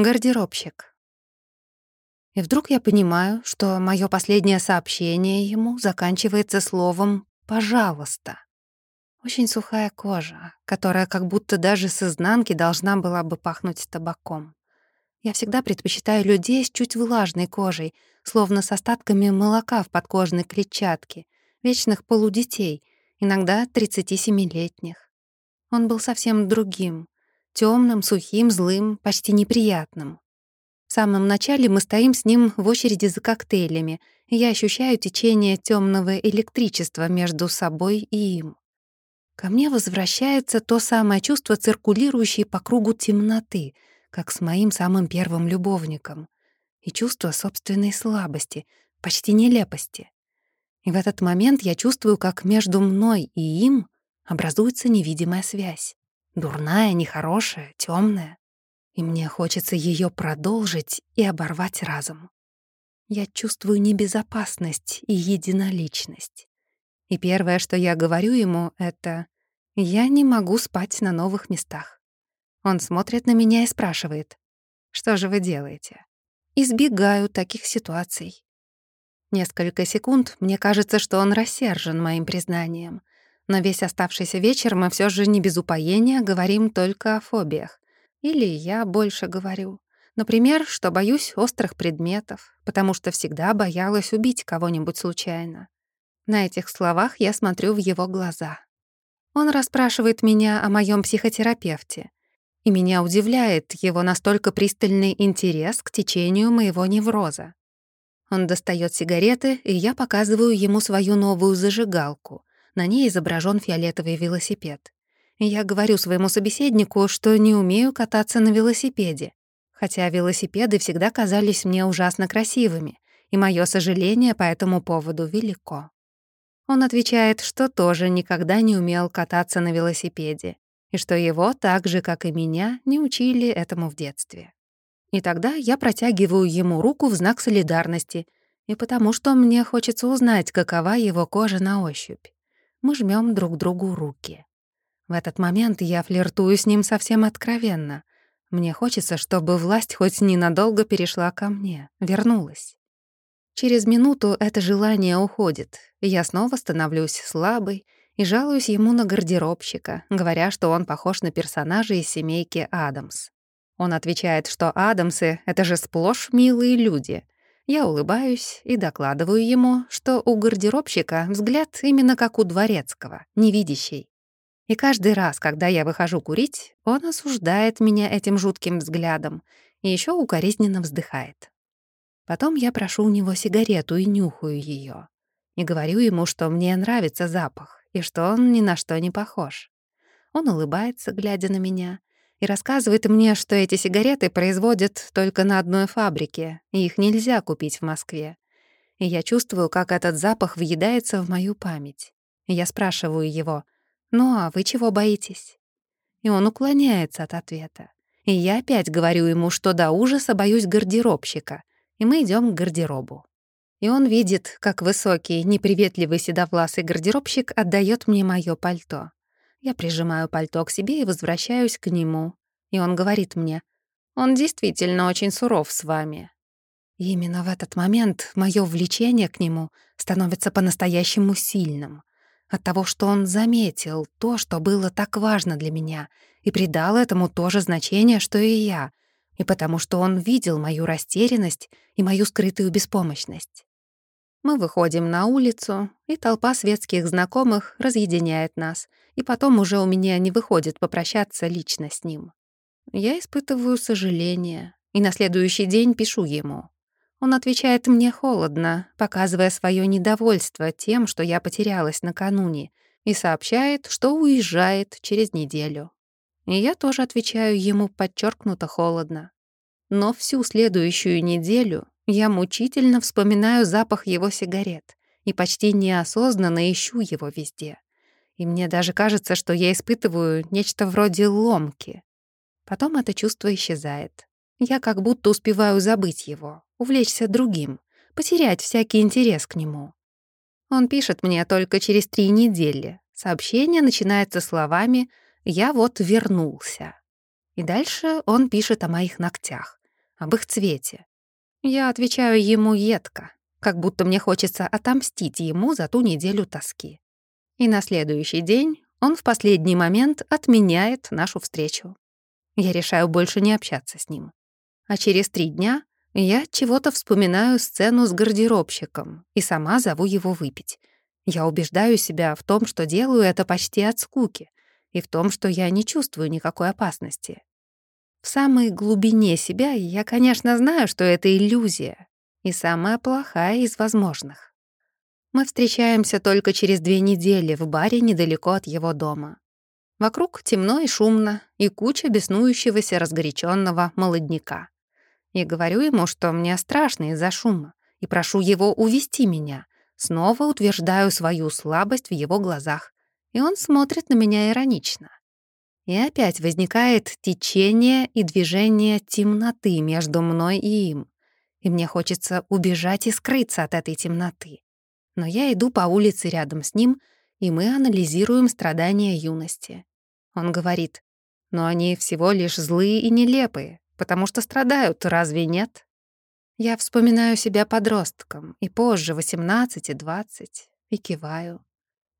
Гардеробщик. И вдруг я понимаю, что моё последнее сообщение ему заканчивается словом «пожалуйста». Очень сухая кожа, которая как будто даже с изнанки должна была бы пахнуть табаком. Я всегда предпочитаю людей с чуть влажной кожей, словно с остатками молока в подкожной клетчатке, вечных полудетей, иногда 37-летних. Он был совсем другим, темным, сухим, злым, почти неприятным. В самом начале мы стоим с ним в очереди за коктейлями, и я ощущаю течение темного электричества между собой и им. Ко мне возвращается то самое чувство, циркулирующее по кругу темноты, как с моим самым первым любовником, и чувство собственной слабости, почти нелепости. И в этот момент я чувствую, как между мной и им образуется невидимая связь. Дурная, нехорошая, темная. И мне хочется ее продолжить и оборвать разом. Я чувствую небезопасность и единоличность. И первое, что я говорю ему, это «Я не могу спать на новых местах». Он смотрит на меня и спрашивает, «Что же вы делаете?» Избегаю таких ситуаций. Несколько секунд мне кажется, что он рассержен моим признанием. Но весь оставшийся вечер мы все же не без упоения говорим только о фобиях. Или я больше говорю. Например, что боюсь острых предметов, потому что всегда боялась убить кого-нибудь случайно. На этих словах я смотрю в его глаза. Он расспрашивает меня о моем психотерапевте, и меня удивляет его настолько пристальный интерес к течению моего невроза. Он достает сигареты, и я показываю ему свою новую зажигалку. На ней изображен фиолетовый велосипед. я говорю своему собеседнику, что не умею кататься на велосипеде, хотя велосипеды всегда казались мне ужасно красивыми, и мое сожаление по этому поводу велико. Он отвечает, что тоже никогда не умел кататься на велосипеде, и что его, так же, как и меня, не учили этому в детстве. И тогда я протягиваю ему руку в знак солидарности, и потому что мне хочется узнать, какова его кожа на ощупь. Мы жмем друг другу руки. В этот момент я флиртую с ним совсем откровенно. Мне хочется, чтобы власть хоть ненадолго перешла ко мне, вернулась. Через минуту это желание уходит, и я снова становлюсь слабой и жалуюсь ему на гардеробщика, говоря, что он похож на персонажа из семейки Адамс. Он отвечает, что Адамсы — это же сплошь милые люди. Я улыбаюсь и докладываю ему, что у гардеробщика взгляд именно как у дворецкого, невидящий. И каждый раз, когда я выхожу курить, он осуждает меня этим жутким взглядом и еще укоризненно вздыхает. Потом я прошу у него сигарету и нюхаю ее. И говорю ему, что мне нравится запах, и что он ни на что не похож. Он улыбается, глядя на меня, и рассказывает мне, что эти сигареты производят только на одной фабрике, и их нельзя купить в Москве. И я чувствую, как этот запах въедается в мою память. И я спрашиваю его, «Ну а вы чего боитесь?» И он уклоняется от ответа. И я опять говорю ему, что до ужаса боюсь гардеробщика, и мы идем к гардеробу. И он видит, как высокий, неприветливый седовласый гардеробщик отдает мне мое пальто. Я прижимаю пальто к себе и возвращаюсь к нему. И он говорит мне, «Он действительно очень суров с вами». И именно в этот момент мое влечение к нему становится по-настоящему сильным. От того, что он заметил то, что было так важно для меня, и придал этому то же значение, что и я — и потому что он видел мою растерянность и мою скрытую беспомощность. Мы выходим на улицу, и толпа светских знакомых разъединяет нас, и потом уже у меня не выходит попрощаться лично с ним. Я испытываю сожаление, и на следующий день пишу ему. Он отвечает мне холодно, показывая свое недовольство тем, что я потерялась накануне, и сообщает, что уезжает через неделю. И я тоже отвечаю ему подчеркнуто холодно. Но всю следующую неделю я мучительно вспоминаю запах его сигарет и почти неосознанно ищу его везде. И мне даже кажется, что я испытываю нечто вроде ломки. Потом это чувство исчезает. Я как будто успеваю забыть его, увлечься другим, потерять всякий интерес к нему. Он пишет мне только через три недели. Сообщение начинается словами «Я вот вернулся». И дальше он пишет о моих ногтях. об их цвете. Я отвечаю ему едко, как будто мне хочется отомстить ему за ту неделю тоски. И на следующий день он в последний момент отменяет нашу встречу. Я решаю больше не общаться с ним. А через три дня я чего-то вспоминаю сцену с гардеробщиком и сама зову его выпить. Я убеждаю себя в том, что делаю это почти от скуки, и в том, что я не чувствую никакой опасности. В самой глубине себя я, конечно, знаю, что это иллюзия, и самая плохая из возможных. Мы встречаемся только через две недели в баре недалеко от его дома. Вокруг темно и шумно, и куча беснующегося разгоряченного молодняка. И говорю ему, что мне страшно из-за шума, и прошу его увести меня. Снова утверждаю свою слабость в его глазах, и он смотрит на меня иронично. И опять возникает течение и движение темноты между мной и им. И мне хочется убежать и скрыться от этой темноты. Но я иду по улице рядом с ним, и мы анализируем страдания юности. Он говорит, но они всего лишь злые и нелепые, потому что страдают, разве нет? Я вспоминаю себя подростком, и позже, 18 и 20, и киваю.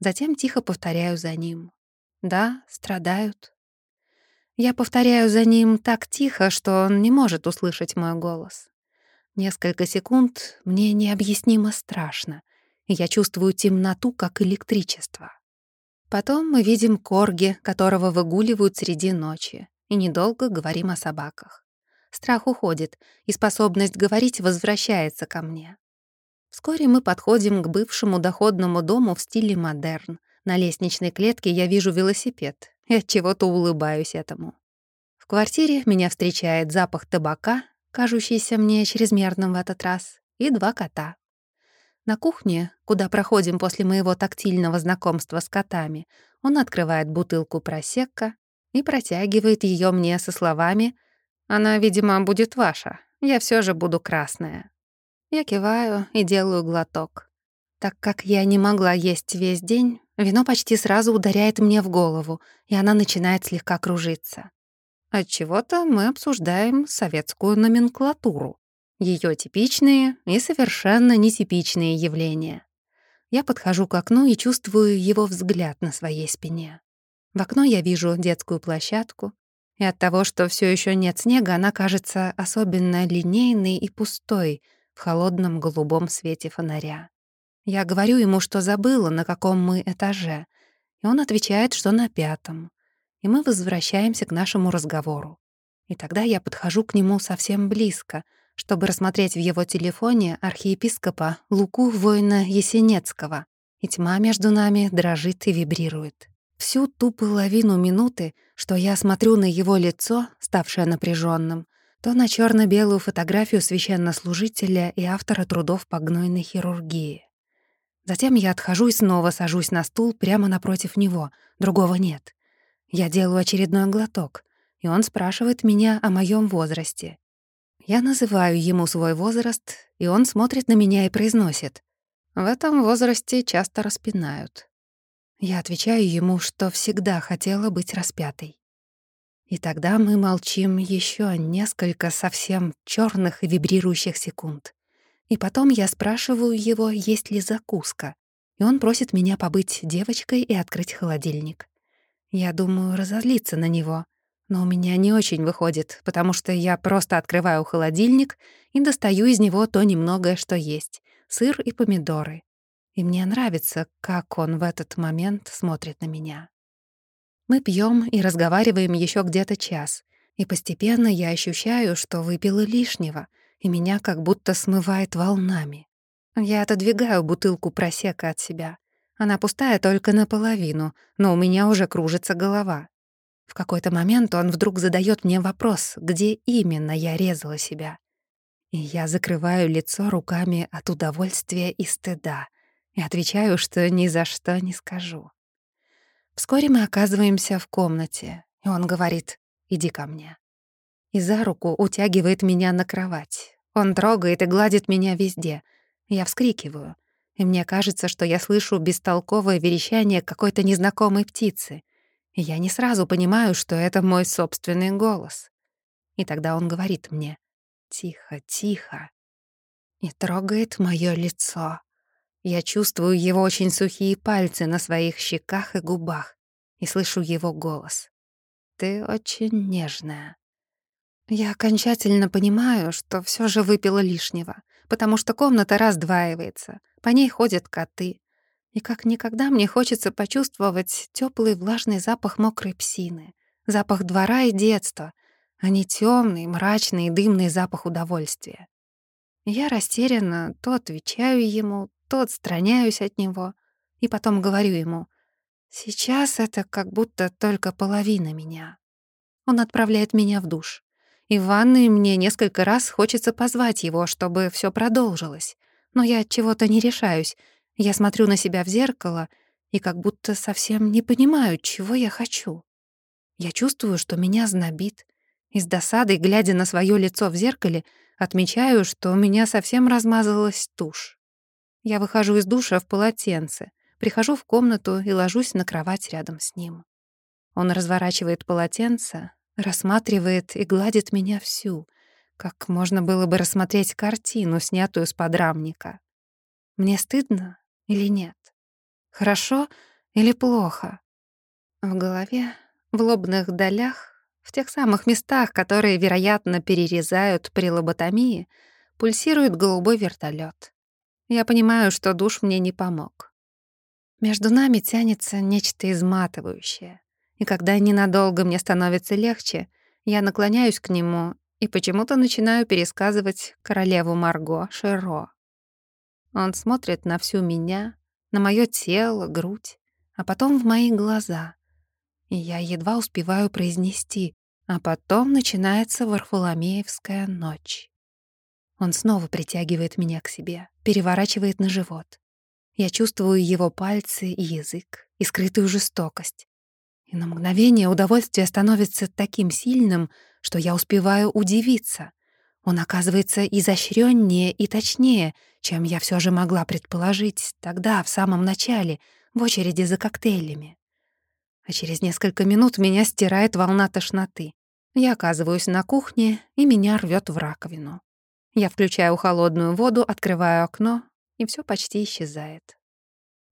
Затем тихо повторяю за ним. Да, страдают. Я повторяю за ним так тихо, что он не может услышать мой голос. Несколько секунд мне необъяснимо страшно, я чувствую темноту, как электричество. Потом мы видим корги, которого выгуливают среди ночи, и недолго говорим о собаках. Страх уходит, и способность говорить возвращается ко мне. Вскоре мы подходим к бывшему доходному дому в стиле модерн. На лестничной клетке я вижу велосипед от чего-то улыбаюсь этому. В квартире меня встречает запах табака, кажущийся мне чрезмерным в этот раз, и два кота. На кухне, куда проходим после моего тактильного знакомства с котами, он открывает бутылку просекка и протягивает ее мне со словами «Она, видимо, будет ваша, я все же буду красная». Я киваю и делаю глоток. Так как я не могла есть весь день, вино почти сразу ударяет мне в голову, и она начинает слегка кружиться. От чего то мы обсуждаем советскую номенклатуру, ее типичные и совершенно нетипичные явления. Я подхожу к окну и чувствую его взгляд на своей спине. В окно я вижу детскую площадку, и от того, что все еще нет снега, она кажется особенно линейной и пустой — в холодном голубом свете фонаря. Я говорю ему, что забыла, на каком мы этаже, и он отвечает, что на пятом. И мы возвращаемся к нашему разговору. И тогда я подхожу к нему совсем близко, чтобы рассмотреть в его телефоне архиепископа Луку воина Есенецкого, и тьма между нами дрожит и вибрирует. Всю ту половину минуты, что я смотрю на его лицо, ставшее напряженным, то на черно белую фотографию священнослужителя и автора трудов по гнойной хирургии. Затем я отхожу и снова сажусь на стул прямо напротив него, другого нет. Я делаю очередной глоток, и он спрашивает меня о моем возрасте. Я называю ему свой возраст, и он смотрит на меня и произносит. В этом возрасте часто распинают. Я отвечаю ему, что всегда хотела быть распятой. И тогда мы молчим еще несколько совсем черных и вибрирующих секунд. И потом я спрашиваю его, есть ли закуска. И он просит меня побыть девочкой и открыть холодильник. Я думаю разозлиться на него, но у меня не очень выходит, потому что я просто открываю холодильник и достаю из него то немногое, что есть — сыр и помидоры. И мне нравится, как он в этот момент смотрит на меня. Мы пьем и разговариваем еще где-то час, и постепенно я ощущаю, что выпила лишнего, и меня как будто смывает волнами. Я отодвигаю бутылку просека от себя. Она пустая только наполовину, но у меня уже кружится голова. В какой-то момент он вдруг задает мне вопрос, где именно я резала себя. И я закрываю лицо руками от удовольствия и стыда и отвечаю, что ни за что не скажу. Вскоре мы оказываемся в комнате, и он говорит «иди ко мне». И за руку утягивает меня на кровать. Он трогает и гладит меня везде. Я вскрикиваю, и мне кажется, что я слышу бестолковое верещание какой-то незнакомой птицы. Я не сразу понимаю, что это мой собственный голос. И тогда он говорит мне тихо, тихо и трогает моё лицо. Я чувствую его очень сухие пальцы на своих щеках и губах и слышу его голос. «Ты очень нежная». Я окончательно понимаю, что всё же выпила лишнего, потому что комната раздваивается, по ней ходят коты, и как никогда мне хочется почувствовать тёплый влажный запах мокрой псины, запах двора и детства, а не тёмный, мрачный и дымный запах удовольствия. Я растерянно то отвечаю ему, то отстраняюсь от него, и потом говорю ему, «Сейчас это как будто только половина меня». Он отправляет меня в душ. И в ванной мне несколько раз хочется позвать его, чтобы всё продолжилось. Но я от чего-то не решаюсь. Я смотрю на себя в зеркало и как будто совсем не понимаю, чего я хочу. Я чувствую, что меня знобит. И с досадой, глядя на своё лицо в зеркале, отмечаю, что у меня совсем размазалась тушь. Я выхожу из душа в полотенце, прихожу в комнату и ложусь на кровать рядом с ним. Он разворачивает полотенце, рассматривает и гладит меня всю, как можно было бы рассмотреть картину, снятую с подрамника. Мне стыдно или нет? Хорошо или плохо? В голове, в лобных долях, в тех самых местах, которые, вероятно, перерезают при лоботомии, пульсирует голубой вертолет. Я понимаю, что душ мне не помог. Между нами тянется нечто изматывающее. И когда ненадолго мне становится легче, я наклоняюсь к нему и почему-то начинаю пересказывать королеву Марго Шеро. Он смотрит на всю меня, на моё тело, грудь, а потом в мои глаза. И я едва успеваю произнести, а потом начинается Варфоломеевская ночь. Он снова притягивает меня к себе, переворачивает на живот. Я чувствую его пальцы и язык, и скрытую жестокость. И на мгновение удовольствие становится таким сильным, что я успеваю удивиться. Он оказывается изощреннее и точнее, чем я все же могла предположить тогда, в самом начале, в очереди за коктейлями. А через несколько минут меня стирает волна тошноты. Я оказываюсь на кухне, и меня рвет в раковину. Я включаю холодную воду, открываю окно, и все почти исчезает.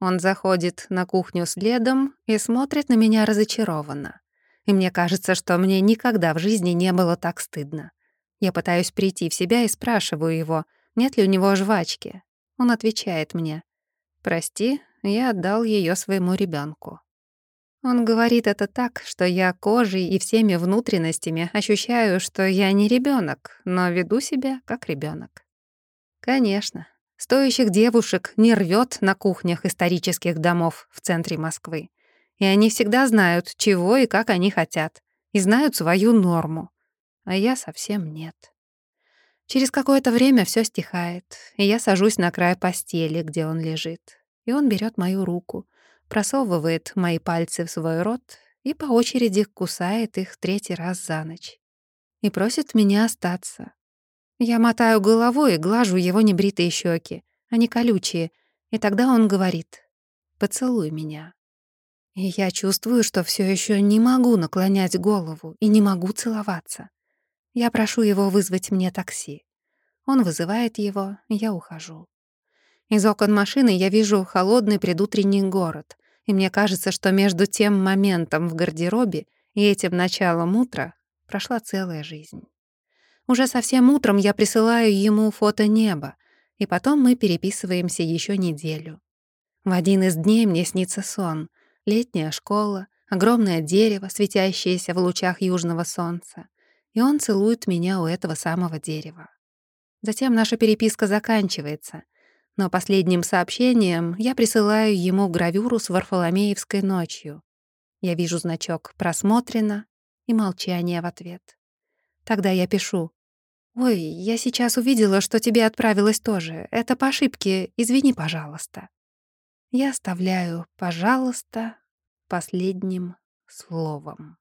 Он заходит на кухню следом и смотрит на меня разочарованно. И мне кажется, что мне никогда в жизни не было так стыдно. Я пытаюсь прийти в себя и спрашиваю его, нет ли у него жвачки. Он отвечает мне, «Прости, я отдал ее своему ребенку. Он говорит это так, что я кожей и всеми внутренностями ощущаю, что я не ребенок, но веду себя как ребенок. Конечно, стоящих девушек не рвет на кухнях исторических домов в центре Москвы. И они всегда знают, чего и как они хотят, и знают свою норму. А я совсем нет. Через какое-то время все стихает, и я сажусь на край постели, где он лежит. И он берет мою руку — просовывает мои пальцы в свой рот и по очереди кусает их третий раз за ночь. И просит меня остаться. Я мотаю головой и глажу его небритые щеки, они колючие, и тогда он говорит «Поцелуй меня». И я чувствую, что все еще не могу наклонять голову и не могу целоваться. Я прошу его вызвать мне такси. Он вызывает его, я ухожу. Из окон машины я вижу холодный предутренний город, и мне кажется, что между тем моментом в гардеробе и этим началом утра прошла целая жизнь. Уже совсем утром я присылаю ему фото неба, и потом мы переписываемся еще неделю. В один из дней мне снится сон. Летняя школа, огромное дерево, светящееся в лучах южного солнца. И он целует меня у этого самого дерева. Затем наша переписка заканчивается, но последним сообщением я присылаю ему гравюру с Варфоломеевской ночью. Я вижу значок «Просмотрено» и молчание в ответ. Тогда я пишу. «Ой, я сейчас увидела, что тебе отправилось тоже. Это по ошибке. Извини, пожалуйста». Я оставляю «пожалуйста» последним словом.